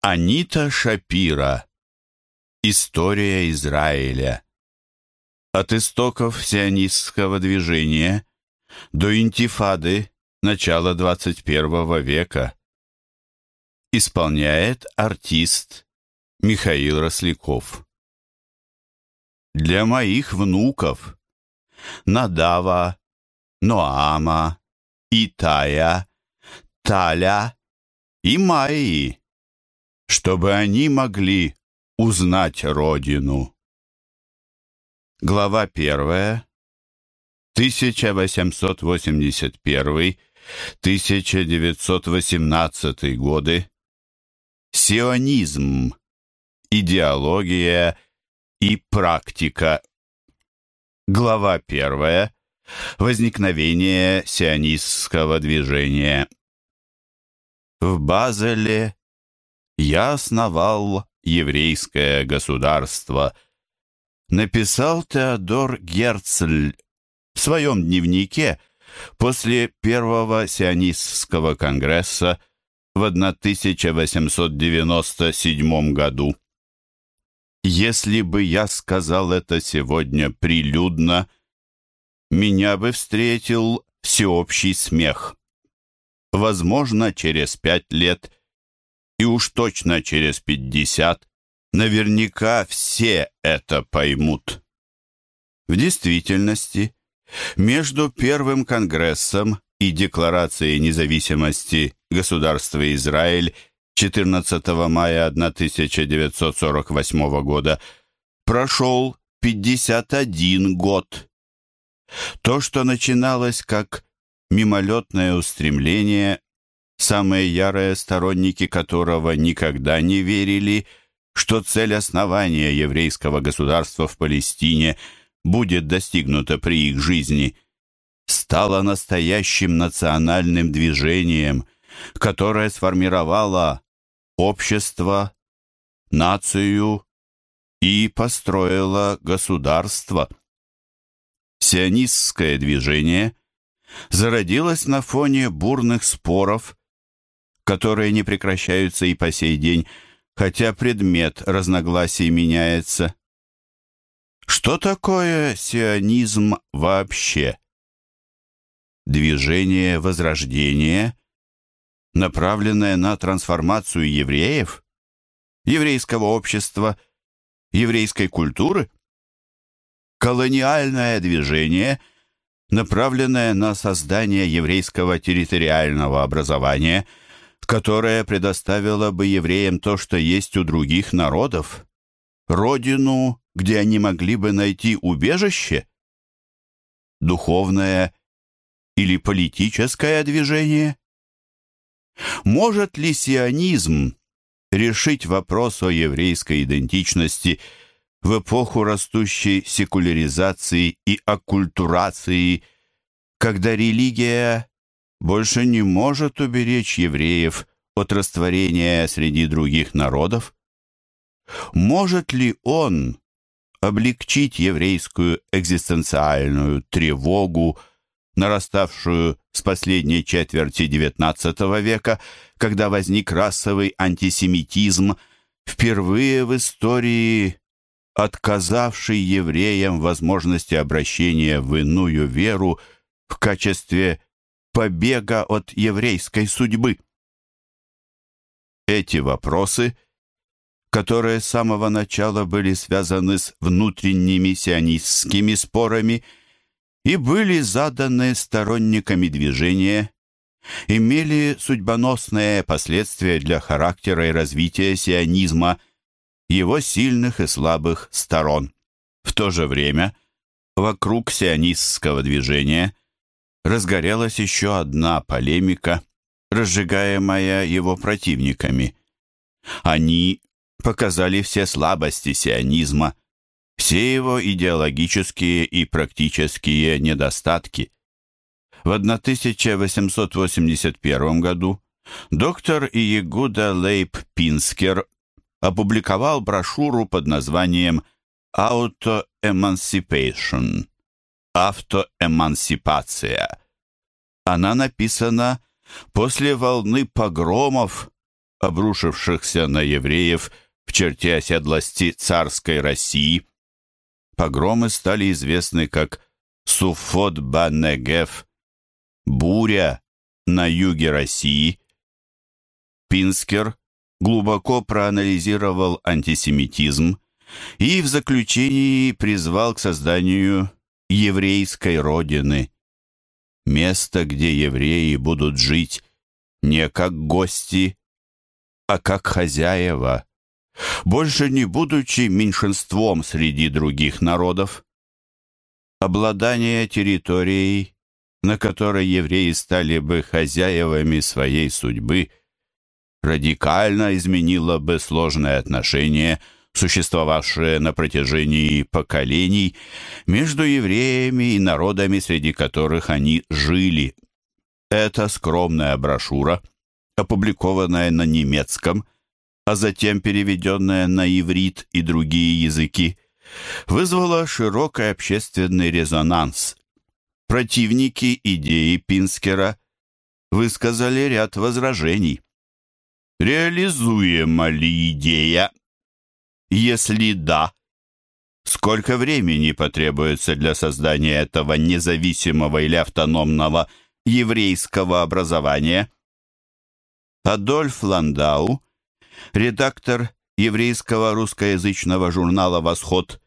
Анита Шапира. История Израиля. От истоков сионистского движения до интифады начала 21 века. Исполняет артист Михаил Росляков. Для моих внуков Надава, Ноама, Итая, Таля и Майи, чтобы они могли узнать Родину. Глава первая. 1881-1918 годы. Сионизм. Идеология и практика. Глава первая. Возникновение сионистского движения. В Базеле я основал еврейское государство, написал Теодор Герцль в своем дневнике после первого сионистского конгресса в 1897 году. Если бы я сказал это сегодня прилюдно, меня бы встретил всеобщий смех. Возможно, через пять лет и уж точно через пятьдесят наверняка все это поймут. В действительности, между Первым Конгрессом и Декларацией независимости государства Израиль 14 мая 1948 года прошел 51 год. То, что начиналось как мимолетное устремление, самые ярые сторонники которого никогда не верили, что цель основания еврейского государства в Палестине будет достигнута при их жизни, стало настоящим национальным движением, которое сформировало общество, нацию и построило государство. Сионистское движение зародилось на фоне бурных споров, которые не прекращаются и по сей день, хотя предмет разногласий меняется. Что такое сионизм вообще? Движение возрождения, направленное на трансформацию евреев, еврейского общества, еврейской культуры? Колониальное движение – направленная на создание еврейского территориального образования, которое предоставило бы евреям то, что есть у других народов, родину, где они могли бы найти убежище, духовное или политическое движение? Может ли сионизм решить вопрос о еврейской идентичности – в эпоху растущей секуляризации и оккультурации, когда религия больше не может уберечь евреев от растворения среди других народов? Может ли он облегчить еврейскую экзистенциальную тревогу, нараставшую с последней четверти XIX века, когда возник расовый антисемитизм, впервые в истории отказавший евреям возможности обращения в иную веру в качестве побега от еврейской судьбы. Эти вопросы, которые с самого начала были связаны с внутренними сионистскими спорами и были заданы сторонниками движения, имели судьбоносные последствия для характера и развития сионизма – его сильных и слабых сторон. В то же время вокруг сионистского движения разгорелась еще одна полемика, разжигаемая его противниками. Они показали все слабости сионизма, все его идеологические и практические недостатки. В 1881 году доктор Иегуда Лейб Пинскер опубликовал брошюру под названием «Auto-Emancipation» – «Автоэмансипация». Она написана после волны погромов, обрушившихся на евреев в черте оседлости царской России. Погромы стали известны как Суфот-Баннегев, буря на юге России. Пинскер глубоко проанализировал антисемитизм и в заключении призвал к созданию еврейской родины, место, где евреи будут жить не как гости, а как хозяева, больше не будучи меньшинством среди других народов. Обладание территорией, на которой евреи стали бы хозяевами своей судьбы, радикально изменило бы сложные отношения, существовавшие на протяжении поколений между евреями и народами, среди которых они жили. Эта скромная брошюра, опубликованная на немецком, а затем переведенная на иврит и другие языки, вызвало широкий общественный резонанс. Противники идеи Пинскера высказали ряд возражений. Реализуема ли идея? Если да, сколько времени потребуется для создания этого независимого или автономного еврейского образования? Адольф Ландау, редактор еврейского русскоязычного журнала «Восход»,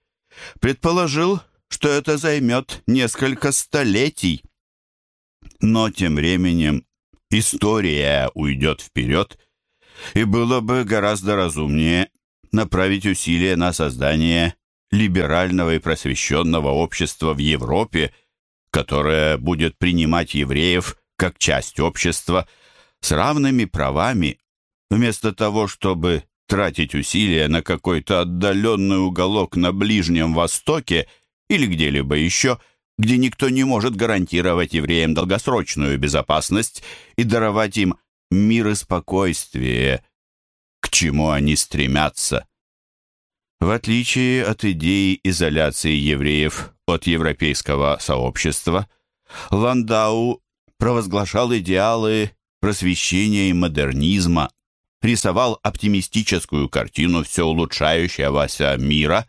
предположил, что это займет несколько столетий. Но тем временем история уйдет вперед, и было бы гораздо разумнее направить усилия на создание либерального и просвещенного общества в Европе, которое будет принимать евреев как часть общества с равными правами, вместо того, чтобы тратить усилия на какой-то отдаленный уголок на Ближнем Востоке или где-либо еще, где никто не может гарантировать евреям долгосрочную безопасность и даровать им мир и спокойствие, чему они стремятся. В отличие от идеи изоляции евреев от европейского сообщества, Ландау провозглашал идеалы просвещения и модернизма, рисовал оптимистическую картину все улучшающегося мира,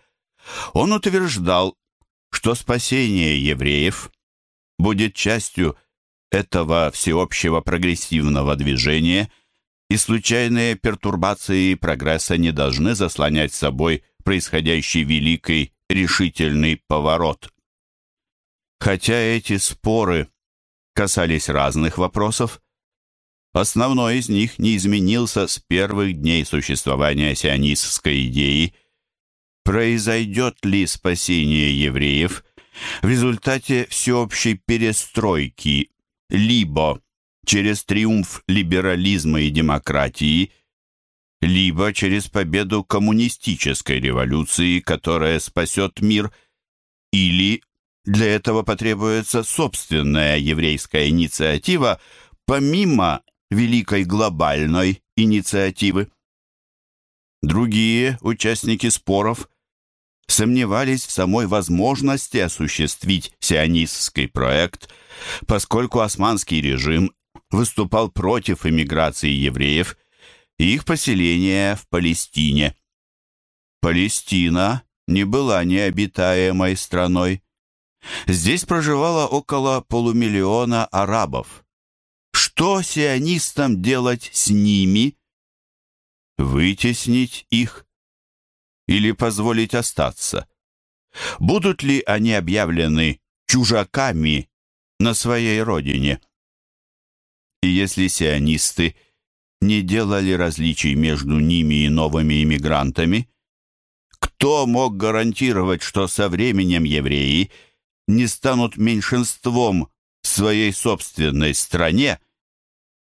он утверждал, что спасение евреев будет частью этого всеобщего прогрессивного движения, и случайные пертурбации прогресса не должны заслонять собой происходящий великий решительный поворот. Хотя эти споры касались разных вопросов, Основной из них не изменился с первых дней существования сионистской идеи. Произойдет ли спасение евреев в результате всеобщей перестройки, либо через триумф либерализма и демократии, либо через победу коммунистической революции, которая спасет мир, или для этого потребуется собственная еврейская инициатива, помимо великой глобальной инициативы. Другие участники споров сомневались в самой возможности осуществить сионистский проект, поскольку османский режим выступал против эмиграции евреев и их поселения в Палестине. Палестина не была необитаемой страной. Здесь проживало около полумиллиона арабов. Что сионистам делать с ними? Вытеснить их или позволить остаться? Будут ли они объявлены чужаками на своей родине? И если сионисты не делали различий между ними и новыми иммигрантами, кто мог гарантировать, что со временем евреи не станут меньшинством в своей собственной стране,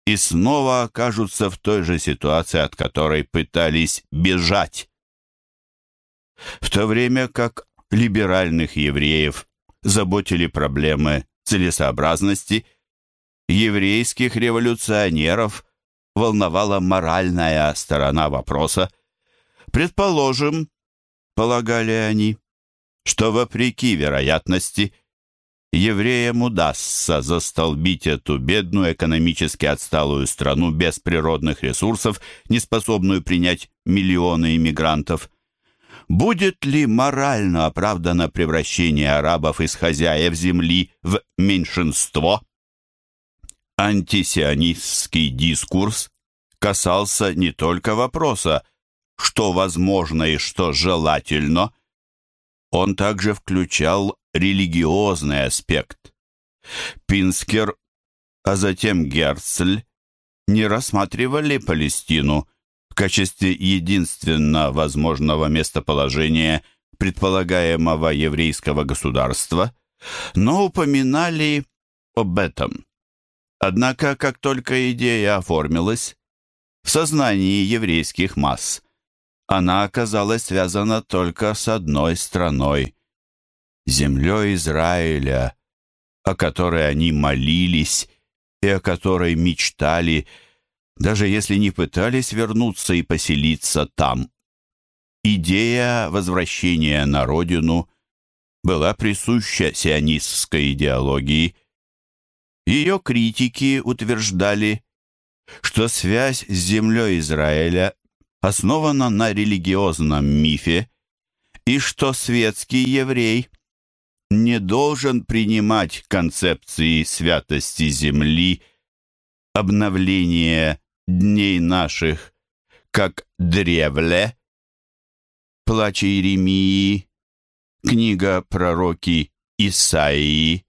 и снова окажутся в той же ситуации, от которой пытались бежать. В то время как либеральных евреев заботили проблемы целесообразности, еврейских революционеров волновала моральная сторона вопроса. Предположим, полагали они, что вопреки вероятности евреям удастся застолбить эту бедную, экономически отсталую страну без природных ресурсов, не способную принять миллионы иммигрантов. Будет ли морально оправдано превращение арабов из хозяев земли в меньшинство? Антисионистский дискурс касался не только вопроса, что возможно и что желательно, он также включал религиозный аспект. Пинскер, а затем Герцль не рассматривали Палестину в качестве единственно возможного местоположения предполагаемого еврейского государства, но упоминали об этом. Однако, как только идея оформилась в сознании еврейских масс, она оказалась связана только с одной страной — землей Израиля, о которой они молились и о которой мечтали, даже если не пытались вернуться и поселиться там. Идея возвращения на родину была присуща сионистской идеологии. Ее критики утверждали, что связь с землей Израиля основана на религиозном мифе, и что светский еврей не должен принимать концепции святости земли, обновления дней наших, как древле, плач Иеремии, книга пророки Исаии,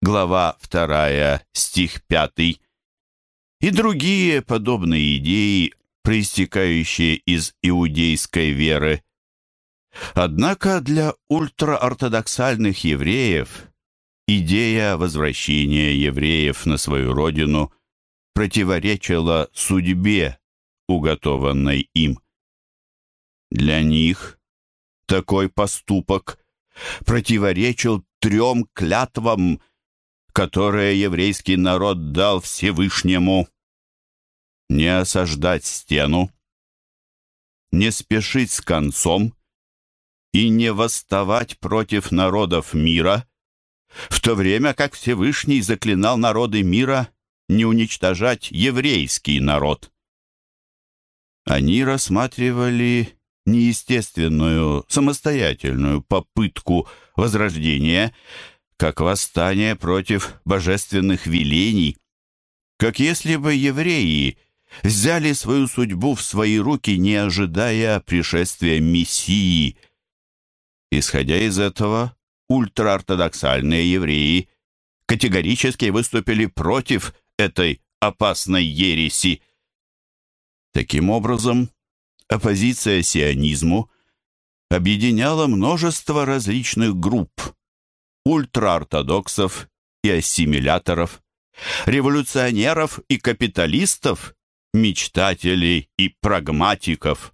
глава 2, стих 5, и другие подобные идеи проистекающие из иудейской веры. Однако для ультраортодоксальных евреев идея возвращения евреев на свою родину противоречила судьбе, уготованной им. Для них такой поступок противоречил трем клятвам, которые еврейский народ дал Всевышнему не осаждать стену, не спешить с концом и не восставать против народов мира, в то время как Всевышний заклинал народы мира не уничтожать еврейский народ. Они рассматривали неестественную, самостоятельную попытку возрождения как восстание против божественных велений, как если бы евреи – взяли свою судьбу в свои руки, не ожидая пришествия Мессии. Исходя из этого, ультраортодоксальные евреи категорически выступили против этой опасной ереси. Таким образом, оппозиция сионизму объединяла множество различных групп – ультраортодоксов и ассимиляторов, революционеров и капиталистов мечтателей и прагматиков.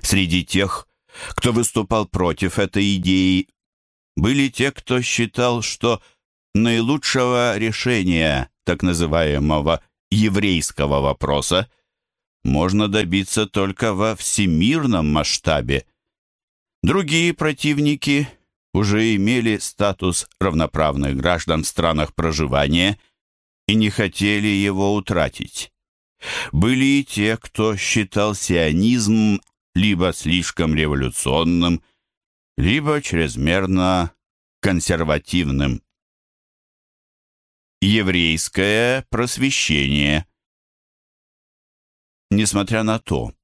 Среди тех, кто выступал против этой идеи, были те, кто считал, что наилучшего решения так называемого еврейского вопроса можно добиться только во всемирном масштабе. Другие противники уже имели статус равноправных граждан в странах проживания и не хотели его утратить. Были и те, кто считал сионизм либо слишком революционным, либо чрезмерно консервативным. Еврейское просвещение Несмотря на то,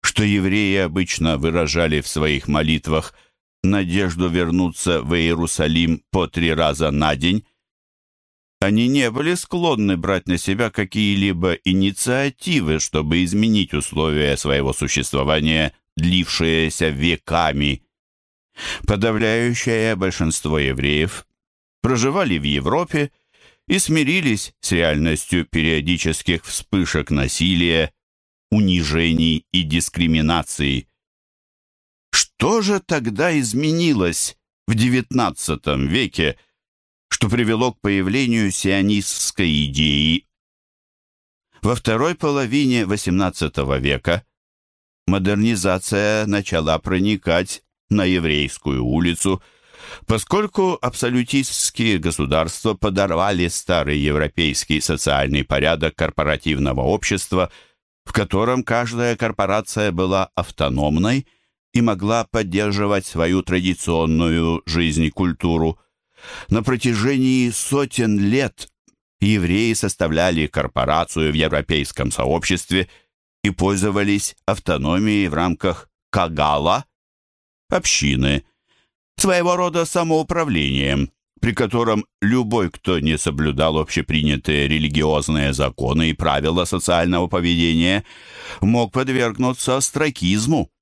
что евреи обычно выражали в своих молитвах надежду вернуться в Иерусалим по три раза на день, они не были склонны брать на себя какие-либо инициативы, чтобы изменить условия своего существования, длившиеся веками. Подавляющее большинство евреев проживали в Европе и смирились с реальностью периодических вспышек насилия, унижений и дискриминации. Что же тогда изменилось в XIX веке, что привело к появлению сионистской идеи. Во второй половине XVIII века модернизация начала проникать на еврейскую улицу, Поскольку абсолютистские государства подорвали старый европейский социальный порядок корпоративного общества, в котором каждая корпорация была автономной и могла поддерживать свою традиционную жизнь и культуру, на протяжении сотен лет евреи составляли корпорацию в европейском сообществе и пользовались автономией в рамках Кагала, общины, своего рода самоуправлением, при котором любой, кто не соблюдал общепринятые религиозные законы и правила социального поведения, мог подвергнуться остракизму.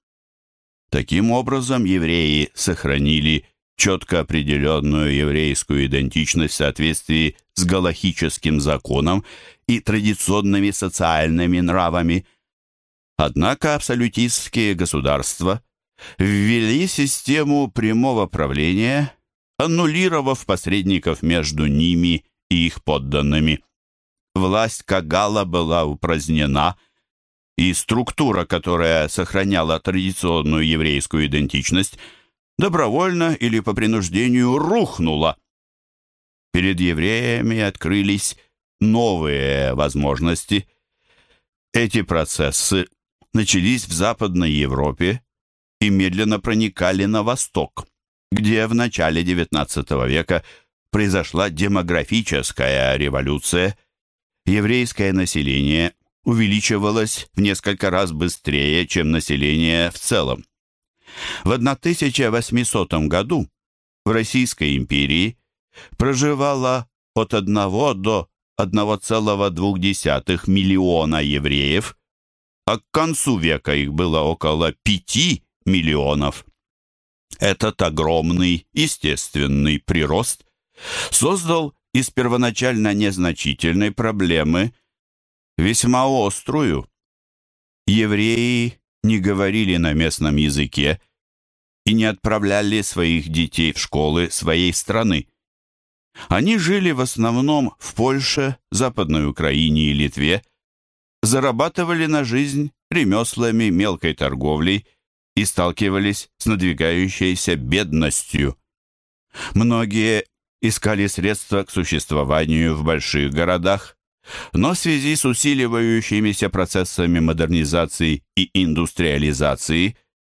Таким образом, евреи сохранили четко определенную еврейскую идентичность в соответствии с галахическим законом и традиционными социальными нравами. Однако абсолютистские государства ввели систему прямого правления, аннулировав посредников между ними и их подданными. Власть Кагала была упразднена, и структура, которая сохраняла традиционную еврейскую идентичность, добровольно или по принуждению рухнула. Перед евреями открылись новые возможности. Эти процессы начались в Западной Европе и медленно проникали на восток, где в начале XIX века произошла демографическая революция. Еврейское население увеличивалось в несколько раз быстрее, чем население в целом. В 1800 году в Российской империи проживало от 1 до 1,2 миллиона евреев, а к концу века их было около 5 миллионов. Этот огромный естественный прирост создал из первоначально незначительной проблемы весьма острую. Евреи не говорили на местном языке и не отправляли своих детей в школы своей страны. Они жили в основном в Польше, Западной Украине и Литве, зарабатывали на жизнь ремеслами, мелкой торговлей и сталкивались с надвигающейся бедностью. Многие искали средства к существованию в больших городах, но в связи с усиливающимися процессами модернизации и индустриализации,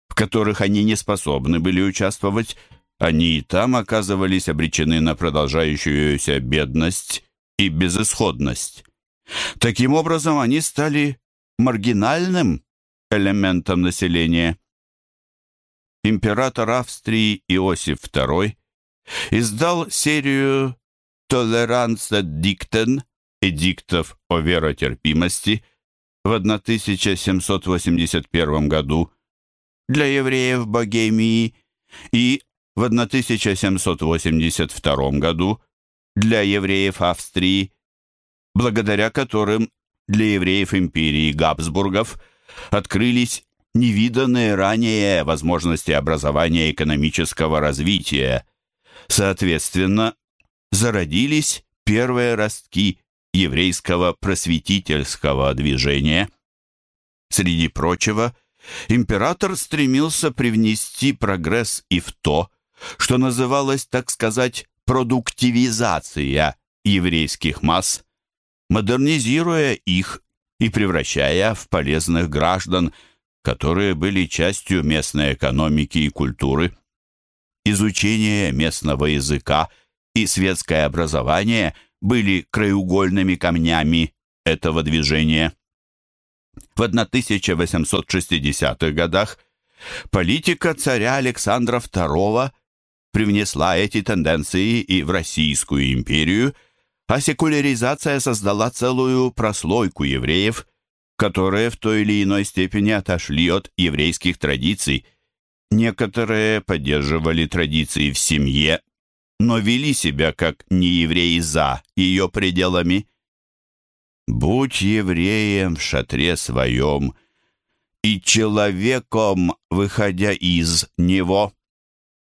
в которых они не способны были участвовать, они и там оказывались обречены на продолжающуюся бедность и безысходность. Таким образом, они стали маргинальным элементом населения император Австрии Иосиф II издал серию «Толеранца диктен» эдиктов о веротерпимости в 1781 году для евреев Богемии и в 1782 году для евреев Австрии, благодаря которым для евреев империи Габсбургов открылись невиданные ранее возможности образования экономического развития. Соответственно, зародились первые ростки еврейского просветительского движения. Среди прочего, император стремился привнести прогресс и в то, что называлось, так сказать, продуктивизация еврейских масс, модернизируя их и превращая в полезных граждан – которые были частью местной экономики и культуры. Изучение местного языка и светское образование были краеугольными камнями этого движения. В 1860-х годах политика царя Александра II привнесла эти тенденции и в Российскую империю, а секуляризация создала целую прослойку евреев – которые в той или иной степени отошли от еврейских традиций. Некоторые поддерживали традиции в семье, но вели себя как неевреи за ее пределами. «Будь евреем в шатре своем и человеком, выходя из него»,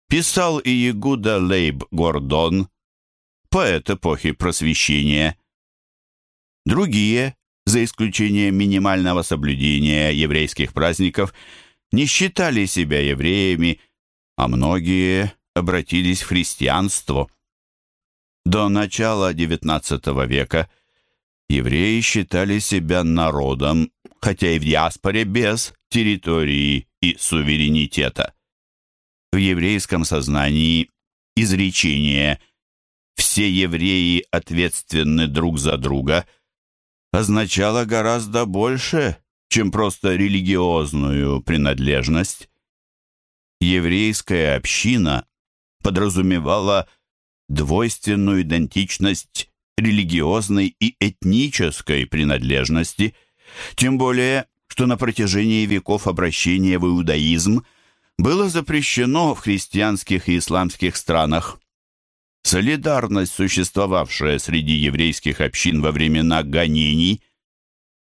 писал и Ягуда Лейб Гордон, поэт эпохи Просвещения. Другие за исключением минимального соблюдения еврейских праздников, не считали себя евреями, а многие обратились в христианство. До начала XIX века евреи считали себя народом, хотя и в диаспоре без территории и суверенитета. В еврейском сознании изречение «все евреи ответственны друг за друга» означало гораздо больше, чем просто религиозную принадлежность. Еврейская община подразумевала двойственную идентичность религиозной и этнической принадлежности, тем более, что на протяжении веков обращения в иудаизм было запрещено в христианских и исламских странах. Солидарность, существовавшая среди еврейских общин во времена гонений,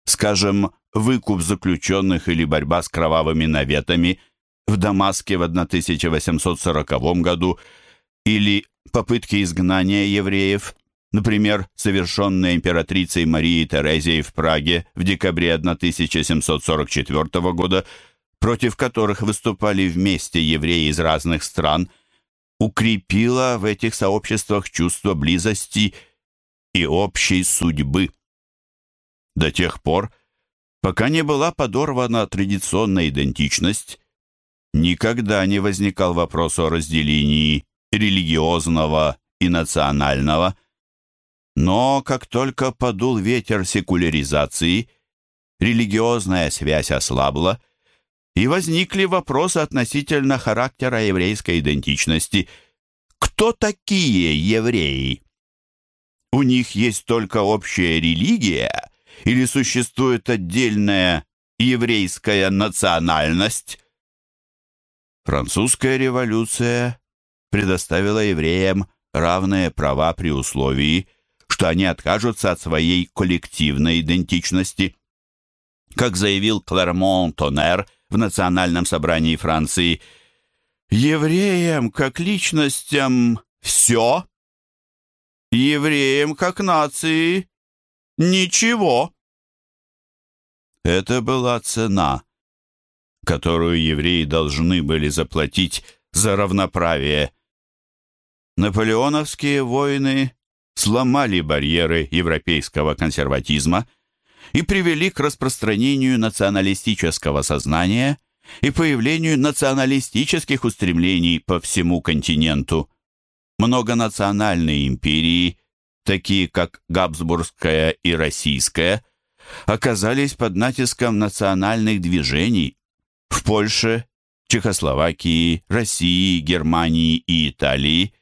скажем, выкуп заключенных или борьба с кровавыми наветами в Дамаске в 1840 году или попытки изгнания евреев, например, совершенные императрицей Марией Терезией в Праге в декабре 1744 года, против которых выступали вместе евреи из разных стран, укрепила в этих сообществах чувство близости и общей судьбы. До тех пор, пока не была подорвана традиционная идентичность, никогда не возникал вопрос о разделении религиозного и национального. Но как только подул ветер секуляризации, религиозная связь ослабла, и возникли вопросы относительно характера еврейской идентичности. Кто такие евреи? У них есть только общая религия или существует отдельная еврейская национальность? Французская революция предоставила евреям равные права при условии, что они откажутся от своей коллективной идентичности. Как заявил Клермон Тонер в Национальном собрании Франции, «Евреям как личностям все, евреям как нации ничего». Это была цена, которую евреи должны были заплатить за равноправие. Наполеоновские войны сломали барьеры европейского консерватизма и привели к распространению националистического сознания и появлению националистических устремлений по всему континенту. Многонациональные империи, такие как Габсбургская и Российская, оказались под натиском национальных движений. В Польше Чехословакии, России, Германии и Италии,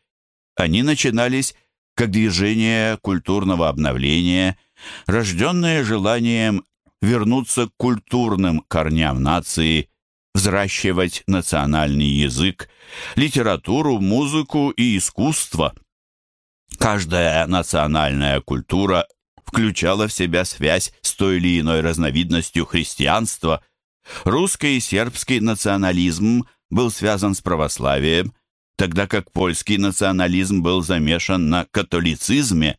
они начинались как движение культурного обновления, рожденное желанием вернуться к культурным корням нации, взращивать национальный язык, литературу, музыку и искусство. Каждая национальная культура включала в себя связь с той или иной разновидностью христианства, Русский и сербский национализм был связан с православием, тогда как польский национализм был замешан на католицизме.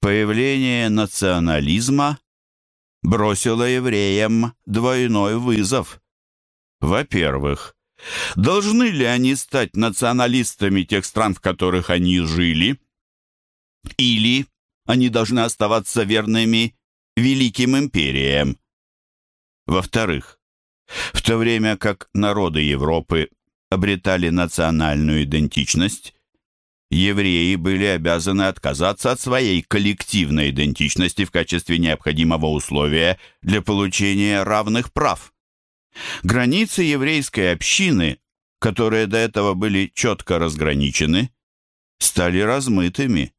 Появление национализма бросило евреям двойной вызов. Во-первых, должны ли они стать националистами тех стран, в которых они жили, или они должны оставаться верными великим империям? Во-вторых, в то время как народы Европы обретали национальную идентичность, евреи были обязаны отказаться от своей коллективной идентичности в качестве необходимого условия для получения равных прав. Границы еврейской общины, которые до этого были четко разграничены, стали размытыми.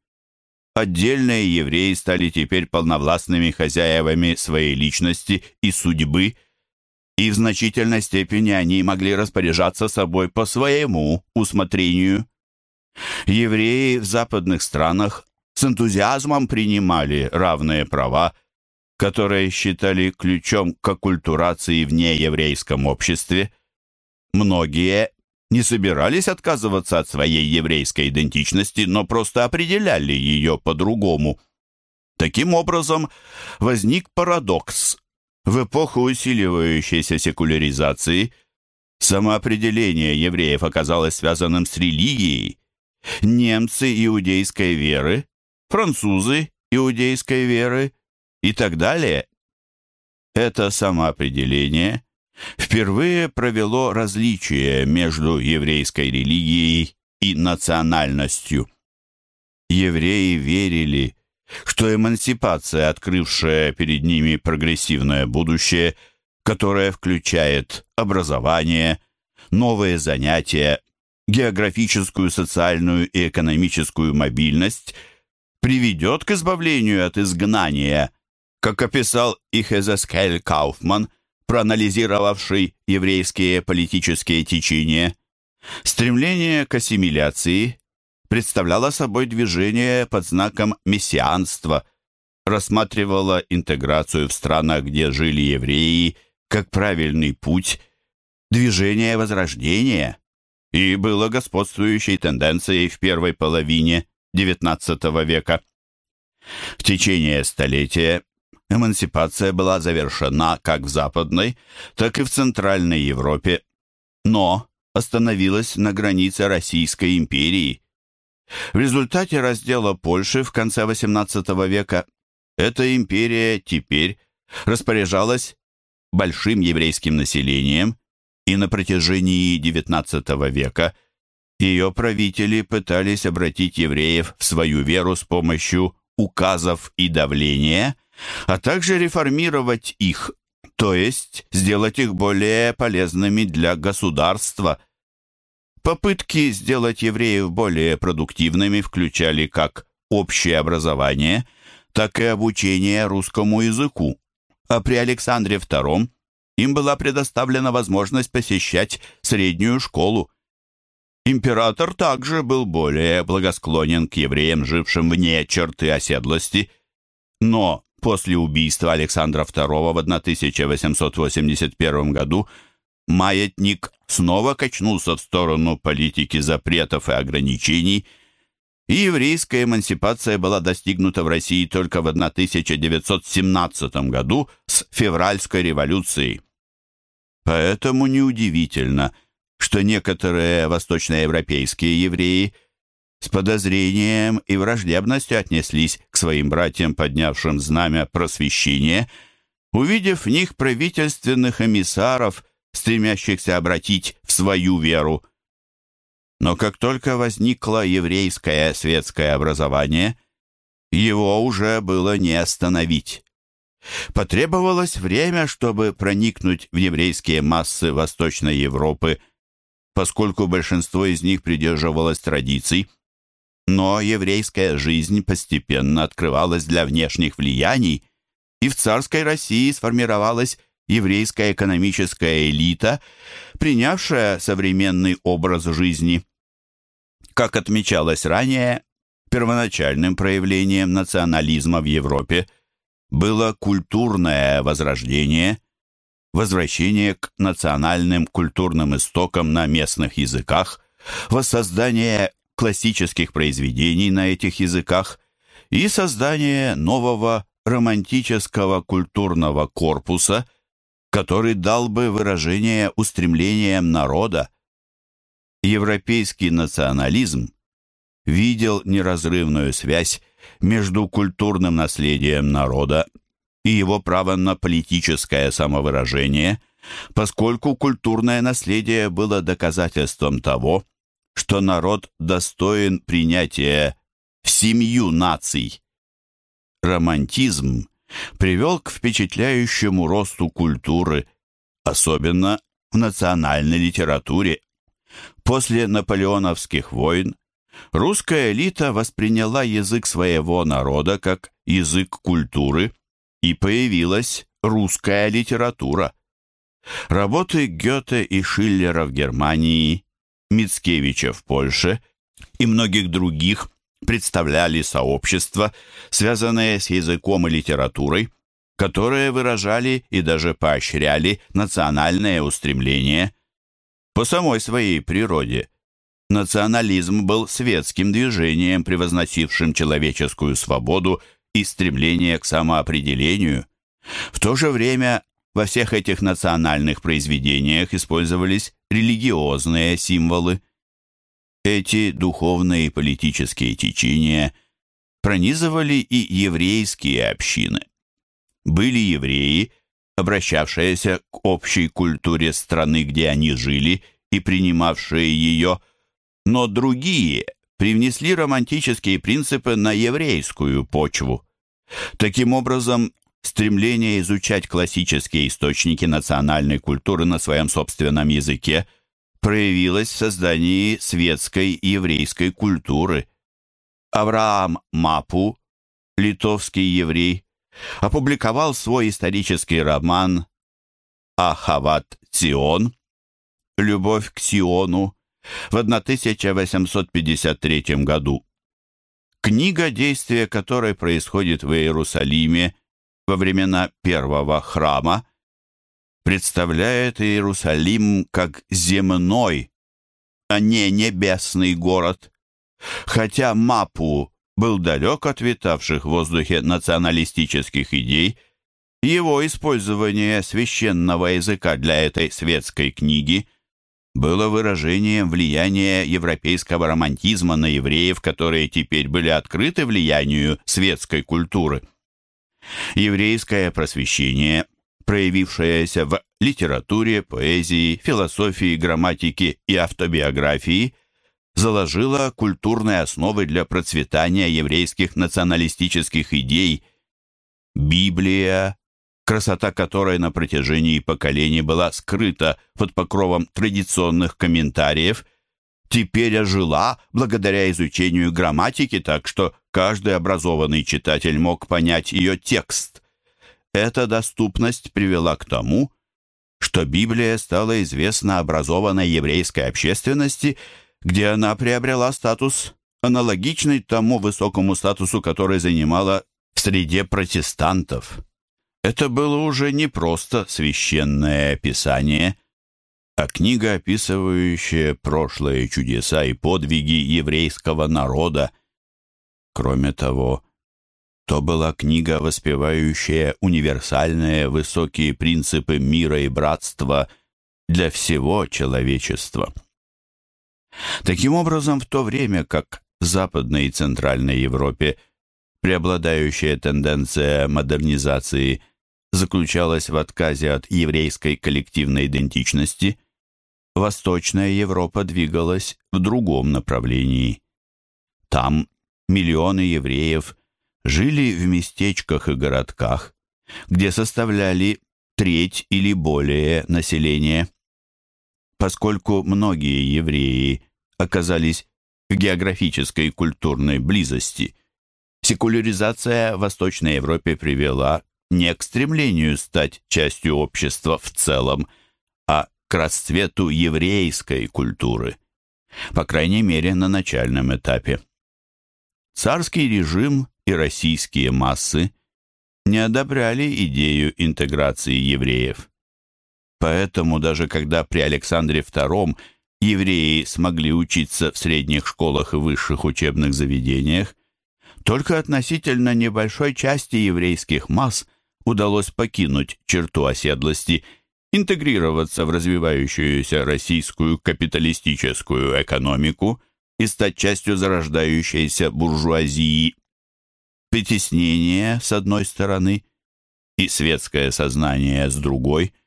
Отдельные евреи стали теперь полновластными хозяевами своей личности и судьбы, и в значительной степени они могли распоряжаться собой по своему усмотрению. Евреи в западных странах с энтузиазмом принимали равные права, которые считали ключом к оккультурации в нееврейском обществе. Многие не собирались отказываться от своей еврейской идентичности, но просто определяли ее по-другому. Таким образом, возник парадокс. В эпоху усиливающейся секуляризации Самоопределение евреев оказалось связанным с религией. Немцы иудейской веры, французы иудейской веры и так далее. Это самоопределение впервые провело различие между еврейской религией и национальностью. Евреи верили, что эмансипация, открывшая перед ними прогрессивное будущее, которое включает образование, новые занятия, географическую, социальную и экономическую мобильность, приведет к избавлению от изгнания, как описал их Эзескель Кауфман, проанализировавший еврейские политические течения. Стремление к ассимиляции представляло собой движение под знаком мессианства, рассматривало интеграцию в странах, где жили евреи, как правильный путь, движение возрождения, и было господствующей тенденцией в первой половине XIX века. В течение столетия эмансипация была завершена как в Западной, так и в Центральной Европе, но остановилась на границе Российской империи. В результате раздела Польши в конце XVIII века эта империя теперь распоряжалась большим еврейским населением, и на протяжении XIX века ее правители пытались обратить евреев в свою веру с помощью указов и давления, а также реформировать их, то есть сделать их более полезными для государства. Попытки сделать евреев более продуктивными включали как общее образование, так и обучение русскому языку. А при Александре II им была предоставлена возможность посещать среднюю школу. Император также был более благосклонен к евреям, жившим вне черты оседлости, но после убийства Александра II в 1881 году маятник снова качнулся в сторону политики запретов и ограничений, и еврейская эмансипация была достигнута в России только в 1917 году с февральской революцией. Поэтому неудивительно, что некоторые восточноевропейские евреи с подозрением и враждебностью отнеслись к своим братьям, поднявшим знамя просвещения, увидев в них правительственных эмиссаров, стремящихся обратить в свою веру. Но как только возникло еврейское светское образование, его уже было не остановить. Потребовалось время, чтобы проникнуть в еврейские массы Восточной Европы, поскольку большинство из них придерживалось традиций, но еврейская жизнь постепенно открывалась для внешних влияний, и в царской России сформировалась еврейская экономическая элита, принявшая современный образ жизни. Как отмечалось ранее, первоначальным проявлением национализма в Европе – было культурное возрождение, возвращение к национальным культурным истокам на местных языках, воссоздание классических произведений на этих языках и создание нового романтического культурного корпуса, который дал бы выражение устремлениям народа. Европейский национализм видел неразрывную связь между культурным наследием народа и его правом на политическое самовыражение, поскольку культурное наследие было доказательством того, что народ достоин принятия в семью наций. Романтизм привел к впечатляющему росту культуры, особенно в национальной литературе. После наполеоновских войн Русская элита восприняла язык своего народа как язык культуры, и появилась русская литература. Работы Гёте и Шиллера в Германии, Мицкевича в Польше и многих других представляли сообщества, связанные с языком и литературой, которые выражали и даже поощряли национальные устремления. По самой своей природе – Национализм был светским движением, превозносившим человеческую свободу и стремление к самоопределению. В то же время во всех этих национальных произведениях использовались религиозные символы. Эти духовные и политические течения пронизывали и еврейские общины. Были евреи, обращавшиеся к общей культуре страны, где они жили, и принимавшие ее, но другие привнесли романтические принципы на еврейскую почву. Таким образом, стремление изучать классические источники национальной культуры на своем собственном языке проявилось в создании светской еврейской культуры. Авраам Мапу, литовский еврей, опубликовал свой исторический роман «Ахават Цион» «Любовь к Сиону» в 1853 году. Книга, действия которой происходит в Иерусалиме во времена первого храма, представляет Иерусалим как земной, а не небесный город. Хотя Мапу был далек от витавших в воздухе националистических идей, его использование священного языка для этой светской книги было выражением влияния европейского романтизма на евреев, которые теперь были открыты влиянию светской культуры. Еврейское просвещение, проявившееся в литературе, поэзии, философии, грамматике и автобиографии – заложила культурные основы для процветания еврейских националистических идей. Библия, красота которой на протяжении поколений была скрыта под покровом традиционных комментариев, теперь ожила благодаря изучению грамматики, так что каждый образованный читатель мог понять ее текст. Эта доступность привела к тому, что Библия стала известна образованной еврейской общественности – где она приобрела статус, аналогичный тому высокому статусу, который занимала в среде протестантов. Это было уже не просто священное писание, а книга, описывающая прошлые чудеса и подвиги еврейского народа. Кроме того, то была книга, воспевающая универсальные высокие принципы мира и братства для всего человечества. Таким образом, в то время как в Западной и Центральной Европе преобладающая тенденция модернизации заключалась в отказе от еврейской коллективной идентичности, Восточная Европа двигалась в другом направлении. Там миллионы евреев жили в местечках и городках, где составляли треть или более населения. Поскольку многие евреи оказались в географической и культурной близости. Секуляризация в Восточной Европе привела не к стремлению стать частью общества в целом, к расцвету еврейской культуры, по крайней мере на начальном этапе. Царский режим и российские массы не одобряли идею интеграции евреев. Поэтому даже когда при Александре II евреи смогли учиться в средних школах и высших учебных заведениях, только относительно небольшой части еврейских масс удалось покинуть черту оседлости, интегрироваться в развивающуюся российскую капиталистическую экономику и стать частью зарождающейся буржуазии. Притеснение, с одной стороны, и светское сознание, с другой –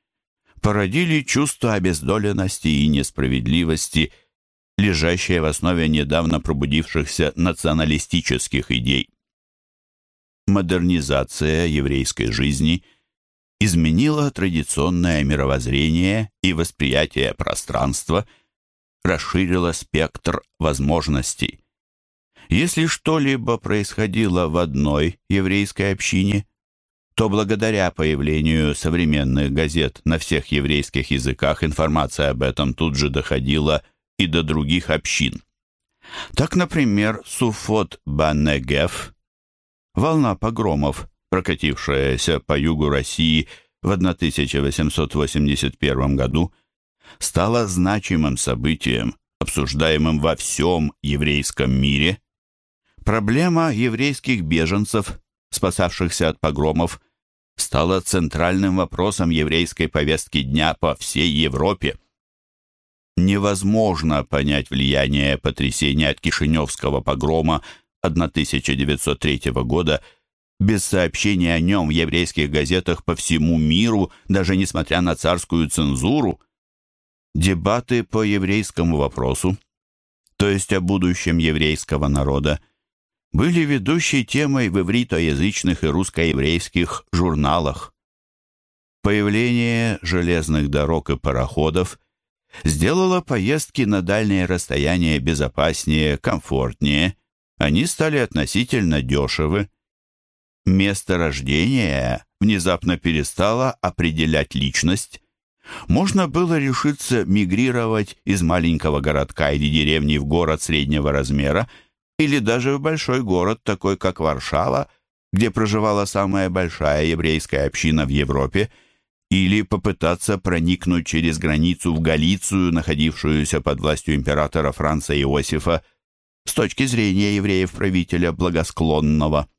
породили чувство обездоленности и несправедливости, лежащее в основе недавно пробудившихся националистических идей. Модернизация еврейской жизни изменила традиционное мировоззрение и восприятие пространства, расширила спектр возможностей. Если что-либо происходило в одной еврейской общине, то благодаря появлению современных газет на всех еврейских языках информация об этом тут же доходила и до других общин. Так, например, Суфот Баннегеф, волна погромов, прокатившаяся по югу России в 1881 году, стала значимым событием, обсуждаемым во всем еврейском мире. Проблема еврейских беженцев спасавшихся от погромов, стала центральным вопросом еврейской повестки дня по всей Европе. невозможно понять влияние потрясения от Кишиневского погрома 1903 года без сообщения о нем в еврейских газетах по всему миру, даже несмотря на царскую цензуру. Дебаты по еврейскому вопросу, то есть о будущем еврейского народа, были ведущей темой в ивритоязычных и русско-еврейских журналах. Появление железных дорог и пароходов сделало поездки на дальние расстояния безопаснее, комфортнее. Они стали относительно дешевы. Место рождения внезапно перестало определять личность. Можно было решиться мигрировать из маленького городка или деревни в город среднего размера или даже в большой город, такой как Варшава, где проживала самая большая еврейская община в Европе, или попытаться проникнуть через границу в Галицию, находившуюся под властью императора Франца Иосифа, с точки зрения евреев-правителя благосклонного.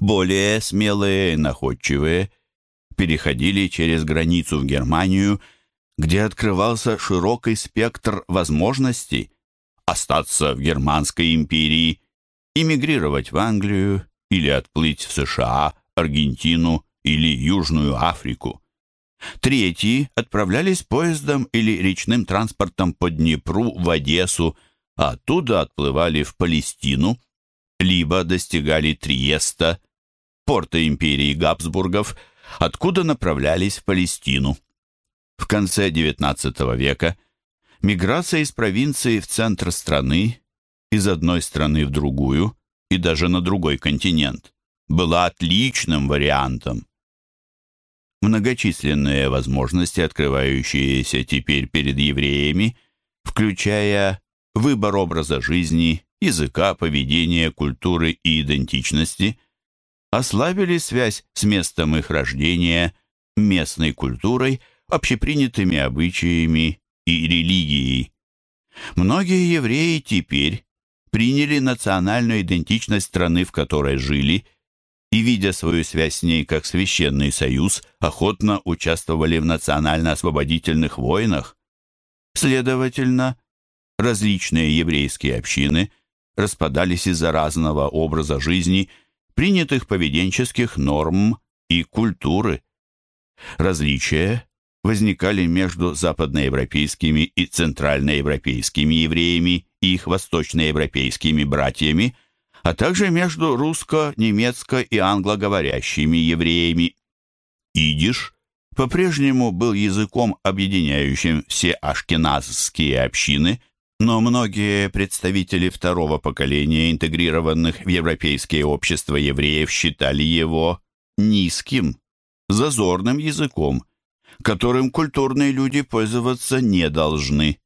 Более смелые и находчивые переходили через границу в Германию, где открывался широкий спектр возможностей остаться в Германской империи, эмигрировать в Англию или отплыть в США, Аргентину или Южную Африку. Третьи отправлялись поездом или речным транспортом по Днепру в Одессу, а оттуда отплывали в Палестину, либо достигали Триеста, порта империи Габсбургов, откуда направлялись в Палестину. В конце XIX века миграция из провинции в центр страны, из одной страны в другую и даже на другой континент, была отличным вариантом. Многочисленные возможности, открывающиеся теперь перед евреями, включая выбор образа жизни, языка, поведения, культуры и идентичности – ослабили связь с местом их рождения, местной культурой, общепринятыми обычаями и религией. Многие евреи теперь приняли национальную идентичность страны, в которой жили, и, видя свою связь с ней как священный союз, охотно участвовали в национально-освободительных войнах. Следовательно, различные еврейские общины распадались из-за разного образа жизни – принятых поведенческих норм и культуры. Различия возникали между западноевропейскими и центральноевропейскими евреями и их восточноевропейскими братьями, а также между русско-, немецко- и англоговорящими евреями. Идиш по-прежнему был языком, объединяющим все ашкеназские общины – но многие представители второго поколения, интегрированных в европейское общество евреев, считали его низким, зазорным языком, которым культурные люди пользоваться не должны.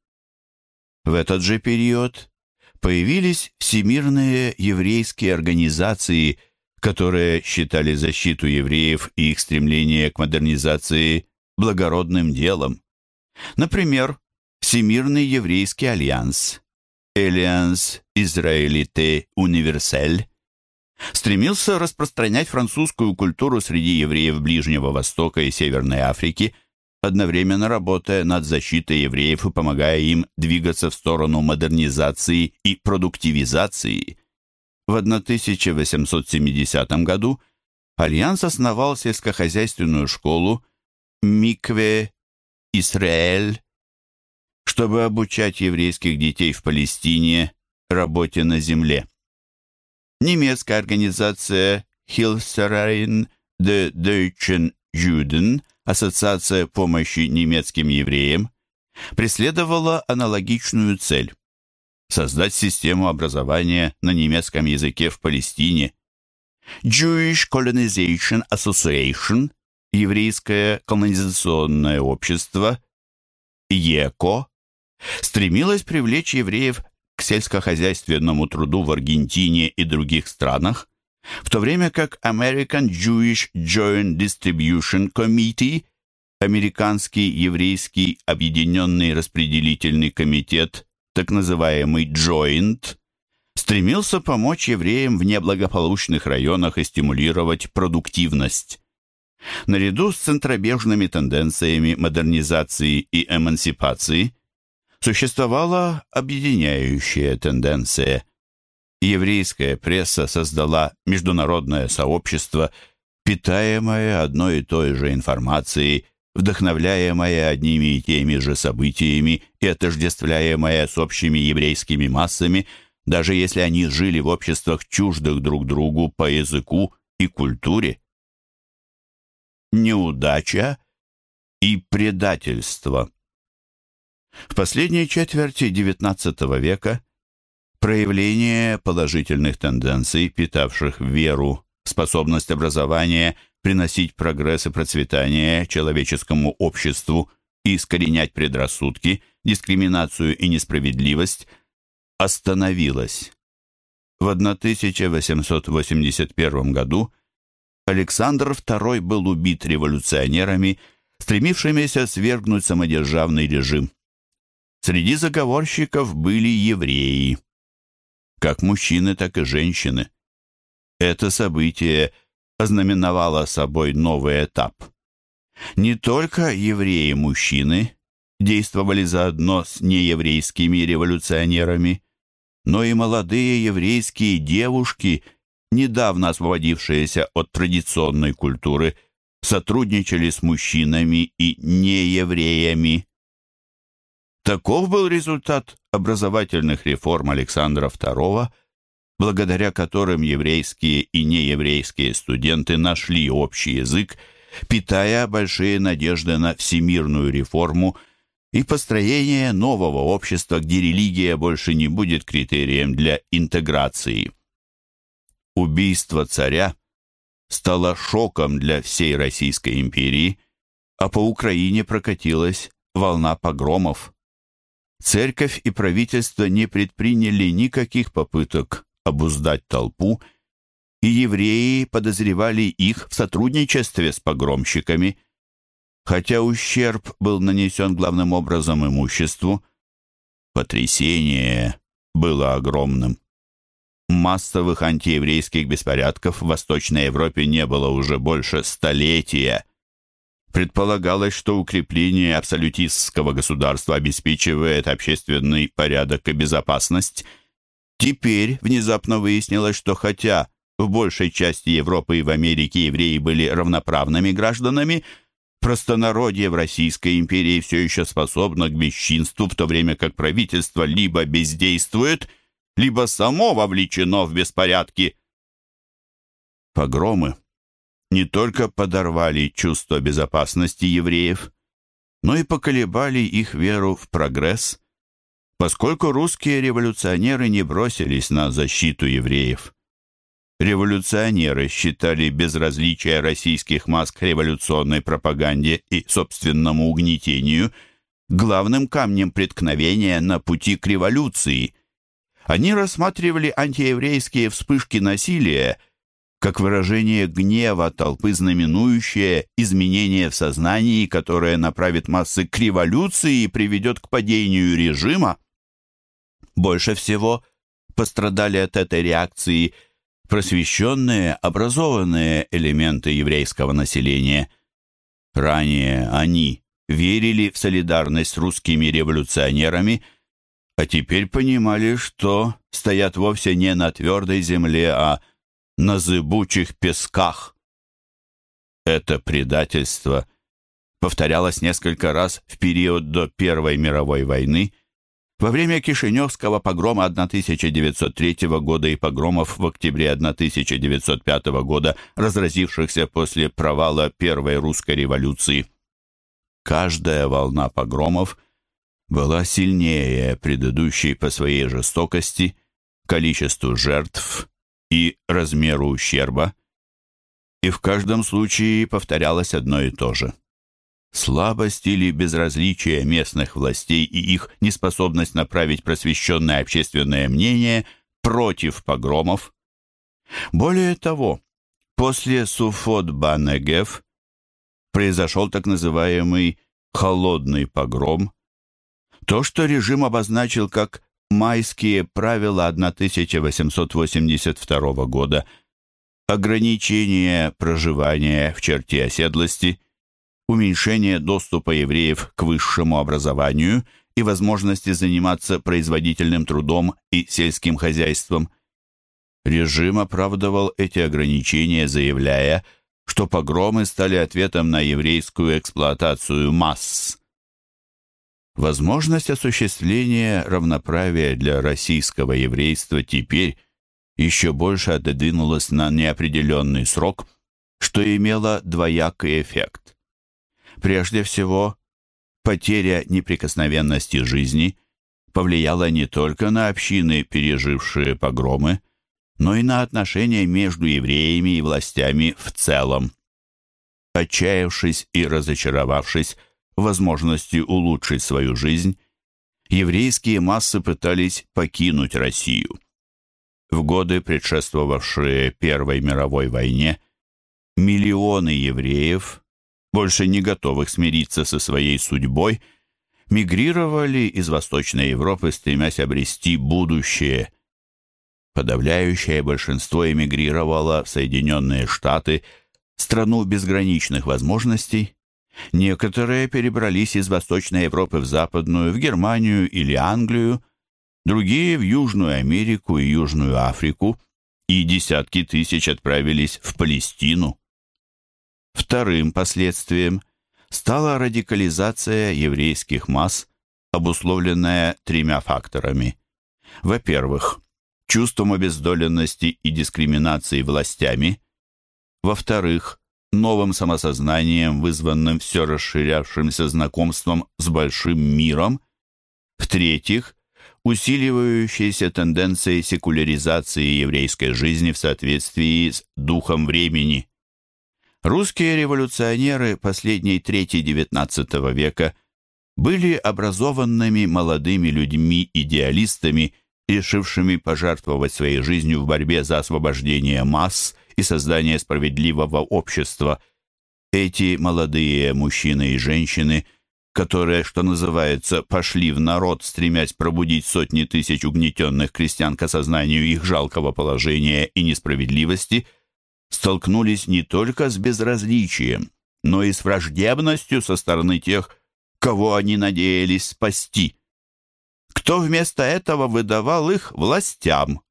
В этот же период появились всемирные еврейские организации, которые считали защиту евреев и их стремление к модернизации благородным делом. Например, Всемирный еврейский альянс, Alliance Israélite Universelle, стремился распространять французскую культуру среди евреев Ближнего Востока и Северной Африки, одновременно работая над защитой евреев и помогая им двигаться в сторону модернизации и продуктивизации. В 1870 году Альянс основал сельскохозяйственную школу Микве Исраэль чтобы обучать еврейских детей в Палестине работе на земле. Немецкая организация Hilfsverein der Deutschen Juden, Ассоциация помощи немецким евреям, преследовала аналогичную цель – создать систему образования на немецком языке в Палестине. Jewish Colonization Association, еврейское колонизационное общество, ЕКО, стремилась привлечь евреев к сельскохозяйственному труду в Аргентине и других странах, в то время как American Jewish Joint Distribution Committee, американский еврейский объединенный распределительный комитет, так называемый Joint, стремился помочь евреям в неблагополучных районах и стимулировать продуктивность. Наряду с центробежными тенденциями модернизации и эмансипации – Существовала объединяющая тенденция. Еврейская пресса создала международное сообщество, питаемое одной и той же информацией, вдохновляемое одними и теми же событиями и отождествляемое с общими еврейскими массами, даже если они жили в обществах чуждых друг другу по языку и культуре. Неудача и предательство В последней четверти XIX века проявление положительных тенденций, питавших веру в способность образования приносить прогресс и процветание человеческому обществу и искоренять предрассудки, дискриминацию и несправедливость, остановилось. В 1881 году Александр II был убит революционерами, стремившимися свергнуть самодержавный режим. Среди заговорщиков были евреи, как мужчины, так и женщины. Это событие ознаменовало собой новый этап. Не только евреи-мужчины действовали заодно с нееврейскими революционерами, но и молодые еврейские девушки – недавно освободившиеся от традиционной культуры, сотрудничали с мужчинами и неевреями. Таков был результат образовательных реформ Александра II, благодаря которым еврейские и нееврейские студенты нашли общий язык, питая большие надежды на всемирную реформу и построение нового общества, где религия больше не будет критерием для интеграции. Убийство царя стало шоком для всей Российской империи, а по Украине прокатилась волна погромов. Церковь и правительство не предприняли никаких попыток обуздать толпу, и евреи подозревали их в сотрудничестве с погромщиками. Хотя ущерб был нанесен главным образом имуществу, потрясение было огромным. Массовых антиеврейских беспорядков в Восточной Европе не было уже больше столетия. Предполагалось, что укрепление абсолютистского государства обеспечивает общественный порядок и безопасность. Теперь внезапно выяснилось, что хотя в большей части Европы и в Америке евреи были равноправными гражданами, простонародье в Российской империи все еще способно к бесчинству, в то время как правительство либо бездействует – либо само вовлечено в беспорядки. Погромы не только подорвали чувство безопасности евреев, но и поколебали их веру в прогресс, поскольку русские революционеры не бросились на защиту евреев. Революционеры считали безразличие российских масс к революционной пропаганде и собственному угнетению главным камнем преткновения на пути к революции – они рассматривали антиеврейские вспышки насилия как выражение гнева толпы, знаменующее изменение в сознании, которое направит массы к революции и приведет к падению режима. Больше всего пострадали от этой реакции просвещенные, образованные элементы еврейского населения. Ранее они верили в солидарность с русскими революционерами – а теперь понимали, что стоят вовсе не на твердой земле, а на зыбучих песках. Это предательство повторялось несколько раз в период до Первой мировой войны, во время Кишиневского погрома 1903 года и погромов в октябре 1905 года, разразившихся после провала Первой русской революции. Каждая волна погромов была сильнее предыдущей по своей жестокости, количеству жертв и размеру ущерба, и в каждом случае повторялось одно и то же. Слабость или безразличие местных властей и их неспособность направить просвещенное общественное мнение против погромов. Более того, после Суфот-Банегев произошел так называемый «холодный погром», то, что режим обозначил как «майские правила 1882 года», ограничение проживания в черте оседлости, уменьшение доступа евреев к высшему образованию и возможности заниматься производительным трудом и сельским хозяйством. Режим оправдывал эти ограничения, заявляя, что погромы стали ответом на еврейскую эксплуатацию масс. Возможность осуществления равноправия для российского еврейства теперь еще больше отодвинулась на неопределенный срок, что имело двоякий эффект. Прежде всего, потеря неприкосновенности жизни повлияла не только на общины, пережившие погромы, но и на отношения между евреями и властями в целом. Отчаявшись и разочаровавшись возможностью улучшить свою жизнь, еврейские массы пытались покинуть Россию. В годы, предшествовавшие Первой мировой войне, миллионы евреев, больше не готовых смириться со своей судьбой, мигрировали из Восточной Европы, стремясь обрести будущее. Подавляющее большинство эмигрировало в Соединенные Штаты, страну безграничных возможностей. Некоторые перебрались из Восточной Европы в Западную, в Германию или Англию, другие в Южную Америку и Южную Африку, и десятки тысяч отправились в Палестину. Вторым последствием стала радикализация еврейских масс, обусловленная тремя факторами. Во-первых, чувством обездоленности и дискриминации властями. Во-вторых, новым самосознанием, вызванным все расширявшимся знакомством с большим миром. В-третьих, усиливающейся тенденцией секуляризации еврейской жизни в соответствии с духом времени. Русские революционеры последней трети XIX века были образованными молодыми людьми-идеалистами, решившими пожертвовать своей жизнью в борьбе за освобождение масс и создание справедливого общества. Эти молодые мужчины и женщины – которые, что называется, пошли в народ, стремясь пробудить сотни тысяч угнетенных крестьян к осознанию их жалкого положения и несправедливости, столкнулись не только с безразличием, но и с враждебностью со стороны тех, кого они надеялись спасти. Кто вместо этого выдавал их властям?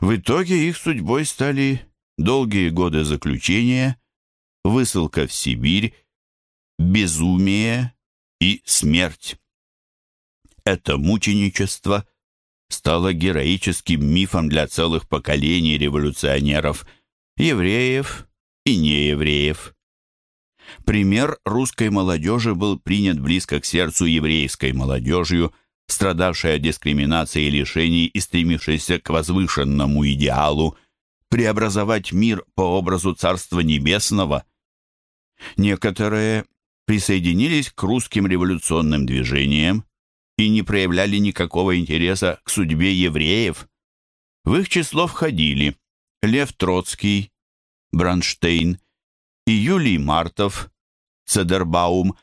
В итоге их судьбой стали долгие годы заключения, высылка в Сибирь безумие и смерть. Это мученичество стало героическим мифом для целых поколений революционеров, евреев и неевреев. Пример русской молодежи был принят близко к сердцу еврейской молодежью, страдавшей от дискриминации и лишений и стремившейся к возвышенному идеалу преобразовать мир по образу Царства Небесного. Некоторые присоединились к русским революционным движениям и не проявляли никакого интереса к судьбе евреев. В их число входили Лев Троцкий, Бранштейн и Юлий Мартов, Цедербаум,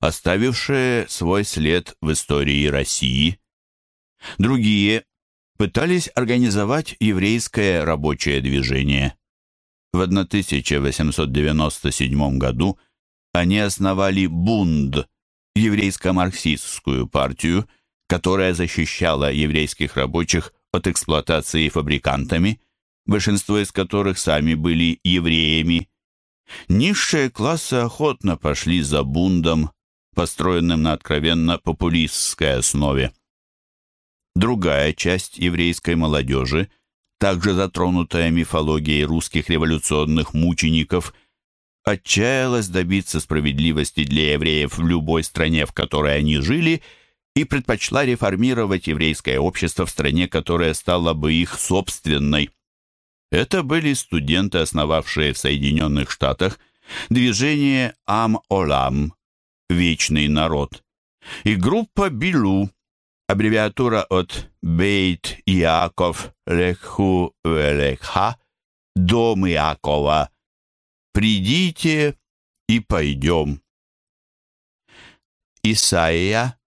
оставившие свой след в истории России. Другие пытались организовать еврейское рабочее движение. В 1897 году они основали Бунд, еврейско-марксистскую партию, которая защищала еврейских рабочих от эксплуатации фабрикантами, большинство из которых сами были евреями. Низшие классы охотно пошли за Бундом, построенным на откровенно популистской основе. Другая часть еврейской молодежи, также затронутая мифологией русских революционных мучеников – отчаялась добиться справедливости для евреев в любой стране, в которой они жили, и предпочла реформировать еврейское общество в стране, которая стала бы их собственной. Это были студенты, основавшие в Соединенных Штатах движение Ам-Олам – «Вечный народ», и группа Билу, аббревиатура от Бейт Иаков Леху Велекха – «Дом Иакова», «Придите и пойдем». Исаия,